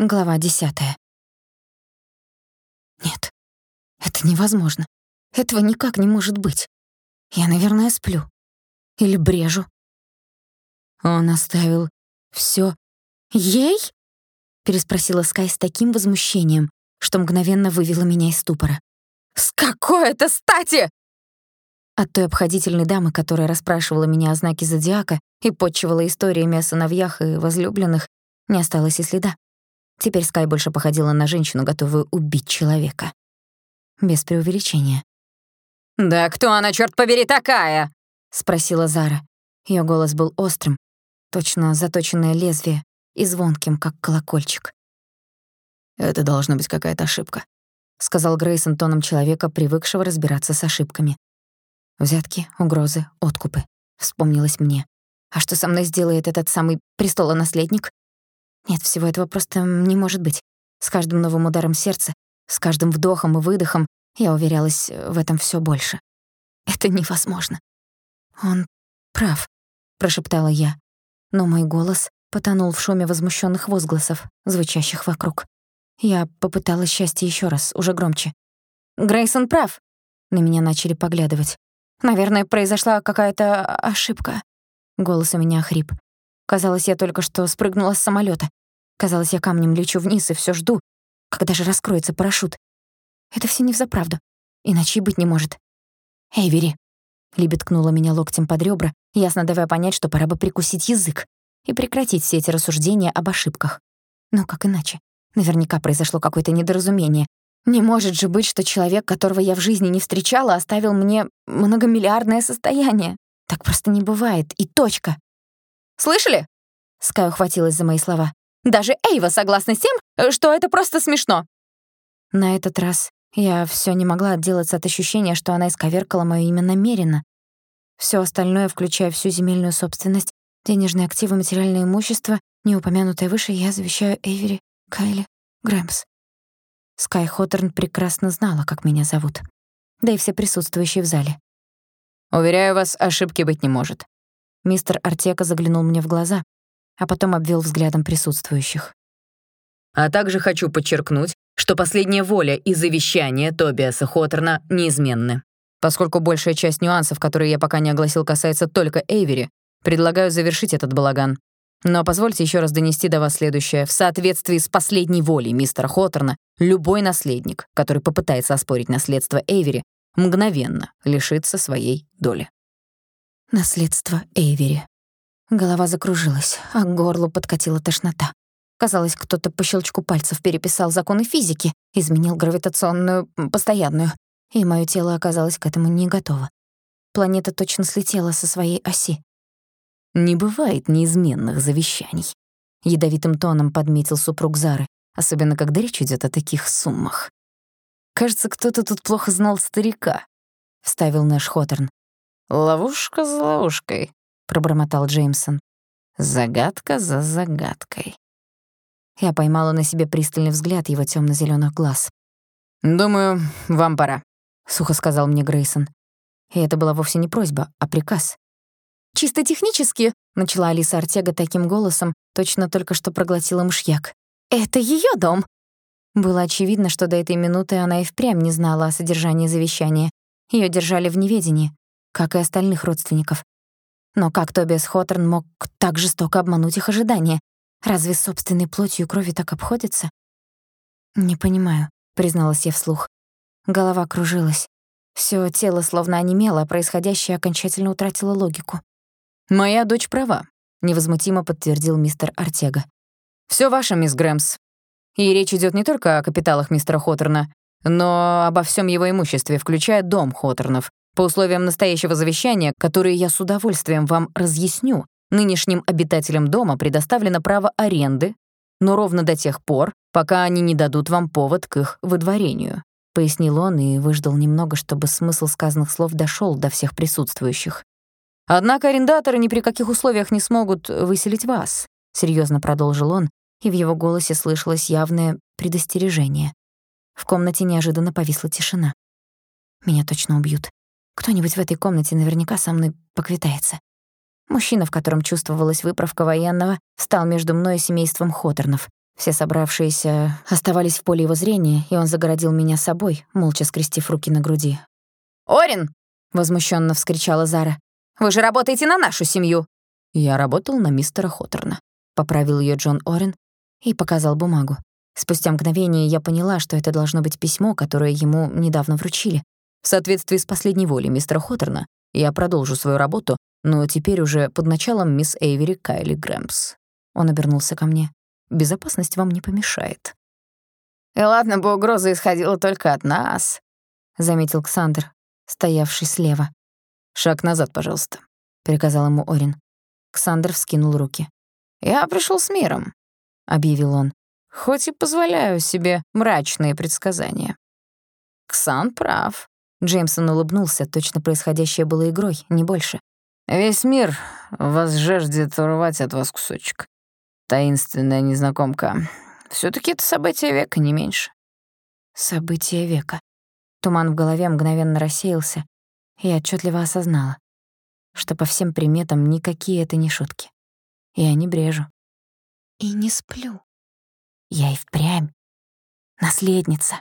Глава десятая. Нет, это невозможно. Этого никак не может быть. Я, наверное, сплю. Или брежу. Он оставил всё ей? Переспросила Скай с таким возмущением, что мгновенно вывело меня из ступора. «С какой это стати?» От той обходительной дамы, которая расспрашивала меня о знаке зодиака и подчивала историями о сыновьях и возлюбленных, не осталось и следа. Теперь Скай больше походила на женщину, готовую убить человека. Без преувеличения. «Да кто она, чёрт побери, такая?» — спросила Зара. Её голос был острым, точно заточенное лезвие, и звонким, как колокольчик. «Это должна быть какая-то ошибка», — сказал Грейсон тоном человека, привыкшего разбираться с ошибками. Взятки, угрозы, откупы. Вспомнилось мне. А что со мной сделает этот самый престолонаследник? Нет, всего этого просто не может быть. С каждым новым ударом сердца, с каждым вдохом и выдохом я уверялась в этом всё больше. Это невозможно. Он прав, прошептала я, но мой голос потонул в шуме возмущённых возгласов, звучащих вокруг. Я попыталась счастье ещё раз, уже громче. Грейсон прав. На меня начали поглядывать. Наверное, произошла какая-то ошибка. Голос у меня хрип. Казалось, я только что спрыгнула с самолёта. Казалось, я камнем лечу вниз и всё жду, когда же раскроется парашют. Это всё не взаправду. Иначе и быть не может. «Эйвери!» Либи ткнула меня локтем под ребра, ясно давая понять, что пора бы прикусить язык и прекратить все эти рассуждения об ошибках. Но как иначе? Наверняка произошло какое-то недоразумение. Не может же быть, что человек, которого я в жизни не встречала, оставил мне многомиллиардное состояние. Так просто не бывает. И точка. «Слышали?» Скай ухватилась за мои слова. «Даже Эйва согласна с тем, что это просто смешно». На этот раз я всё не могла отделаться от ощущения, что она исковеркала моё имя намеренно. Всё остальное, включая всю земельную собственность, денежные активы, материальное имущество, не упомянутое выше, я завещаю Эйвери Кайли Грэмс. Скай Хоттерн прекрасно знала, как меня зовут. Да и все присутствующие в зале. «Уверяю вас, ошибки быть не может». Мистер Артека заглянул мне в глаза, а потом обвел взглядом присутствующих. «А также хочу подчеркнуть, что последняя воля и завещание Тобиаса Хоттерна неизменны. Поскольку большая часть нюансов, которые я пока не огласил, касается только Эйвери, предлагаю завершить этот балаган. Но позвольте еще раз донести до вас следующее. В соответствии с последней волей мистера Хоттерна, любой наследник, который попытается оспорить наследство Эйвери, мгновенно лишится своей доли. Наследство Эйвери. Голова закружилась, а к горлу подкатила тошнота. Казалось, кто-то по щелчку пальцев переписал законы физики, изменил гравитационную постоянную, и моё тело оказалось к этому не готово. Планета точно слетела со своей оси. «Не бывает неизменных завещаний», — ядовитым тоном подметил супруг Зары, особенно когда речь идёт о таких суммах. «Кажется, кто-то тут плохо знал старика», — вставил наш Хоторн. «Ловушка за ловушкой», — пробормотал Джеймсон. «Загадка за загадкой». Я поймала на себе пристальный взгляд его тёмно-зелёных глаз. «Думаю, вам пора», — сухо сказал мне Грейсон. И это была вовсе не просьба, а приказ. «Чисто технически», — начала Алиса Артега таким голосом, точно только что проглотила мышьяк. «Это её дом». Было очевидно, что до этой минуты она и впрямь не знала о содержании завещания. Её держали в неведении, как и остальных родственников. Но как Тобиас Хоттерн мог так жестоко обмануть их ожидания? Разве собственной плотью и кровью так обходится? Не понимаю, призналась я вслух. Голова кружилась. Всё тело словно онемело, а происходящее окончательно утратило логику. «Моя дочь права», — невозмутимо подтвердил мистер Артега. «Всё ваше, мисс Грэмс. И речь идёт не только о капиталах мистера Хоттерна, но обо всём его имуществе, включая дом Хоттернов, по условиям настоящего завещания, которые я с удовольствием вам разъясню, Нынешним обитателям дома предоставлено право аренды, но ровно до тех пор, пока они не дадут вам повод к их выдворению», — пояснил он и выждал немного, чтобы смысл сказанных слов дошёл до всех присутствующих. «Однако арендаторы ни при каких условиях не смогут выселить вас», — серьёзно продолжил он, и в его голосе слышалось явное предостережение. В комнате неожиданно повисла тишина. «Меня точно убьют. Кто-нибудь в этой комнате наверняка со мной поквитается. Мужчина, в котором чувствовалась выправка военного, стал между мной и семейством Хоторнов. Все собравшиеся оставались в поле его зрения, и он загородил меня собой, молча скрестив руки на груди. «Орин!» — возмущенно вскричала Зара. «Вы же работаете на нашу семью!» «Я работал на мистера Хоттерна», — поправил ее Джон Орин и показал бумагу. Спустя мгновение я поняла, что это должно быть письмо, которое ему недавно вручили. В соответствии с последней волей мистера Хоттерна, я продолжу свою работу, но теперь уже под началом мисс Эйвери Кайли Грэмпс. Он обернулся ко мне. «Безопасность вам не помешает». «И ладно бы угроза исходила только от нас», — заметил Ксандр, стоявший слева. «Шаг назад, пожалуйста», — приказал ему Орин. Ксандр вскинул руки. «Я пришел с миром», — объявил он хоть и позволяю себе мрачные предсказания. Ксан прав. Джеймсон улыбнулся, точно происходящее было игрой, не больше. Весь мир вас жаждет урвать от вас кусочек. Таинственная незнакомка. все таки это событие века, не меньше. Событие века. Туман в голове мгновенно рассеялся, и я отчетливо осознала, что по всем приметам никакие это не шутки. Я не брежу. И не сплю. Я и впрямь наследница.